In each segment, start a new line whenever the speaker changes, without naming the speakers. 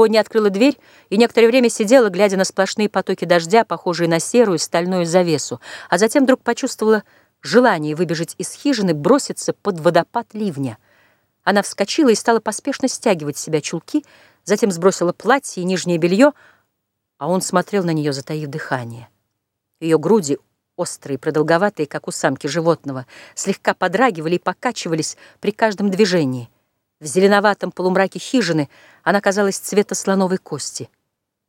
Конни открыла дверь и некоторое время сидела, глядя на сплошные потоки дождя, похожие на серую стальную завесу, а затем вдруг почувствовала желание выбежать из хижины, броситься под водопад ливня. Она вскочила и стала поспешно стягивать с себя чулки, затем сбросила платье и нижнее белье, а он смотрел на нее, затаив дыхание. Ее груди, острые, продолговатые, как у самки животного, слегка подрагивали и покачивались при каждом движении — в зеленоватом полумраке хижины она казалась цвета слоновой кости.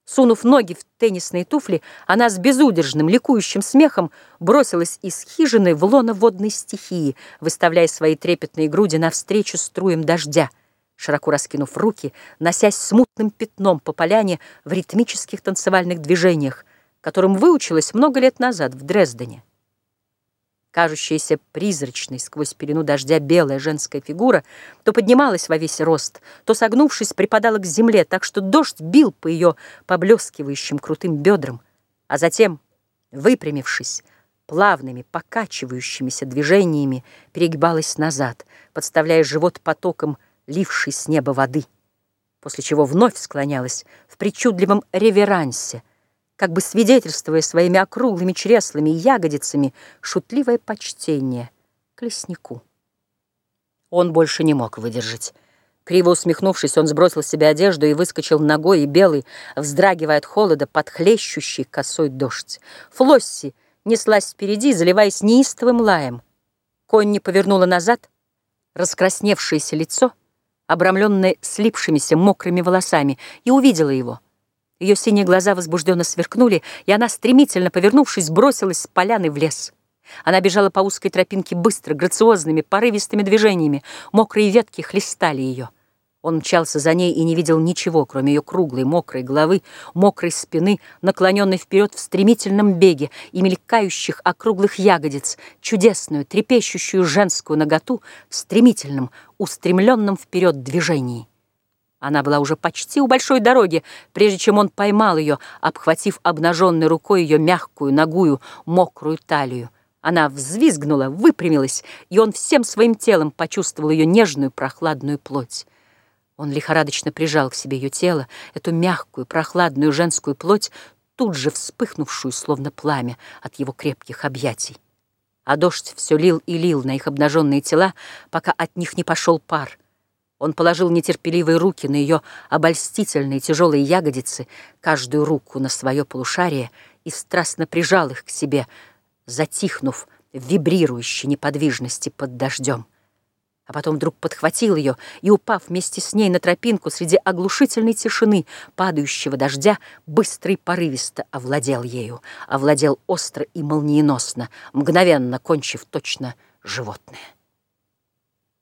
Сунув ноги в теннисные туфли, она с безудержным, ликующим смехом бросилась из хижины в лоно водной стихии, выставляя свои трепетные груди навстречу струям дождя, широко раскинув руки, носясь смутным пятном по поляне в ритмических танцевальных движениях, которым выучилась много лет назад в Дрездене кажущаяся призрачной сквозь пелену дождя белая женская фигура, то поднималась во весь рост, то, согнувшись, припадала к земле, так что дождь бил по ее поблескивающим крутым бедрам, а затем, выпрямившись, плавными, покачивающимися движениями перегибалась назад, подставляя живот потоком лившей с неба воды, после чего вновь склонялась в причудливом реверансе — как бы свидетельствуя своими округлыми чреслами и ягодицами шутливое почтение к леснику. Он больше не мог выдержать. Криво усмехнувшись, он сбросил с себя одежду и выскочил ногой и белый, вздрагивая от холода под хлещущий косой дождь. Флосси неслась впереди, заливаясь неистовым лаем. Конь не повернула назад, раскрасневшееся лицо, обрамленное слипшимися мокрыми волосами, и увидела его — ее синие глаза возбужденно сверкнули, и она, стремительно повернувшись, бросилась с поляны в лес. Она бежала по узкой тропинке быстро, грациозными, порывистыми движениями. Мокрые ветки хлестали ее. Он мчался за ней и не видел ничего, кроме ее круглой, мокрой головы, мокрой спины, наклоненной вперед в стремительном беге и мелькающих округлых ягодиц, чудесную, трепещущую женскую наготу в стремительном, устремленном вперед движении. Она была уже почти у большой дороги, прежде чем он поймал ее, обхватив обнаженной рукой ее мягкую, ногую, мокрую талию. Она взвизгнула, выпрямилась, и он всем своим телом почувствовал ее нежную, прохладную плоть. Он лихорадочно прижал к себе ее тело, эту мягкую, прохладную женскую плоть, тут же вспыхнувшую, словно пламя, от его крепких объятий. А дождь все лил и лил на их обнаженные тела, пока от них не пошел пар. Он положил нетерпеливые руки на ее обольстительные тяжелые ягодицы, каждую руку на свое полушарие, и страстно прижал их к себе, затихнув в вибрирующей неподвижности под дождем. А потом вдруг подхватил ее и, упав вместе с ней на тропинку среди оглушительной тишины падающего дождя, быстро и порывисто овладел ею, овладел остро и молниеносно, мгновенно кончив точно животное.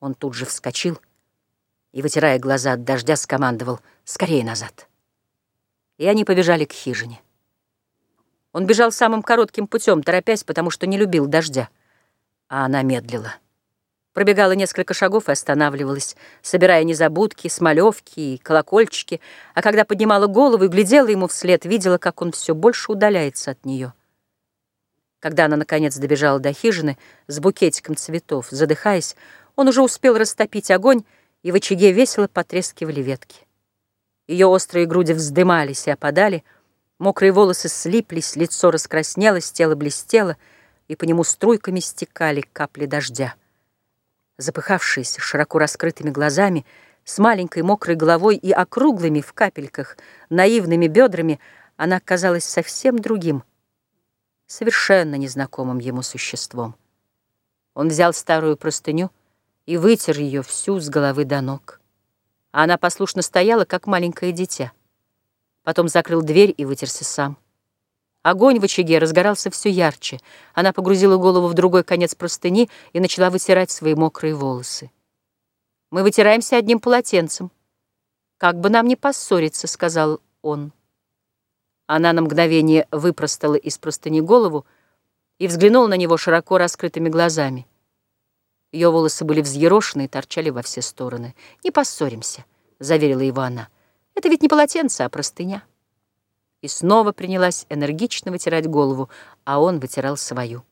Он тут же вскочил и, вытирая глаза от дождя, скомандовал «Скорее назад!». И они побежали к хижине. Он бежал самым коротким путем, торопясь, потому что не любил дождя. А она медлила. Пробегала несколько шагов и останавливалась, собирая незабудки, смолевки и колокольчики, а когда поднимала голову и глядела ему вслед, видела, как он все больше удаляется от нее. Когда она, наконец, добежала до хижины с букетиком цветов, задыхаясь, он уже успел растопить огонь, и в очаге весело потрескивали ветки. Ее острые груди вздымались и опадали, мокрые волосы слиплись, лицо раскраснелось, тело блестело, и по нему струйками стекали капли дождя. Запыхавшаяся, широко раскрытыми глазами, с маленькой мокрой головой и округлыми в капельках, наивными бедрами, она казалась совсем другим, совершенно незнакомым ему существом. Он взял старую простыню, и вытер ее всю с головы до ног. Она послушно стояла, как маленькое дитя. Потом закрыл дверь и вытерся сам. Огонь в очаге разгорался все ярче. Она погрузила голову в другой конец простыни и начала вытирать свои мокрые волосы. «Мы вытираемся одним полотенцем. Как бы нам не поссориться», — сказал он. Она на мгновение выпростала из простыни голову и взглянула на него широко раскрытыми глазами. Ее волосы были взъерошены и торчали во все стороны. «Не поссоримся», — заверила его она. «Это ведь не полотенце, а простыня». И снова принялась энергично вытирать голову, а он вытирал свою.